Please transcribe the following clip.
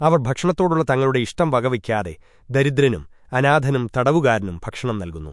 അവർ ഭക്ഷണത്തോടുള്ള തങ്ങളുടെ ഇഷ്ടം വകവയ്ക്കാതെ ദരിദ്രനും അനാഥനും തടവുകാരനും ഭക്ഷണം നൽകുന്നു.